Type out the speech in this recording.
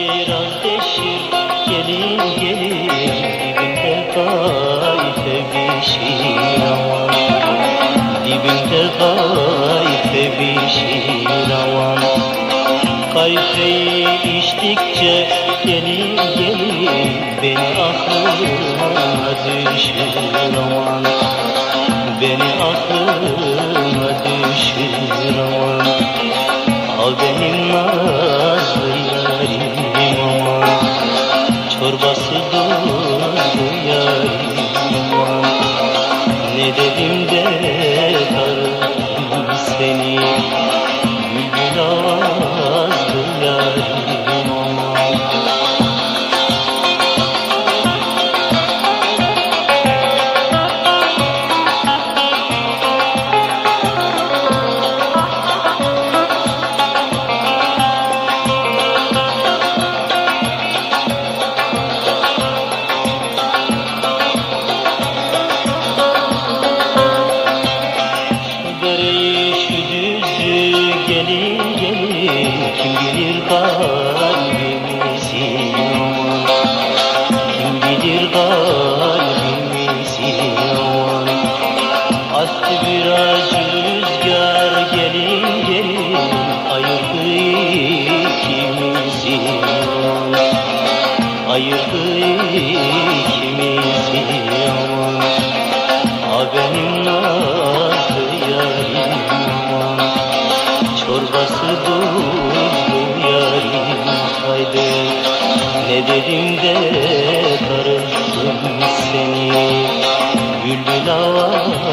deşir az deşir Gelin gelin dibimde kay sevişir aman Dibimde Beni aklıma düşür Beni aklıma düşür. turma düzü gelir gelir Kim bilir kalbimizi Kim bilir kalbimizi Attı biraz rüzgar gelin gelin Ayırdı ikimizi. Ayırdı ikimizi. Aman A benim Ne dedim de darıldım seni. Bülbül avazlı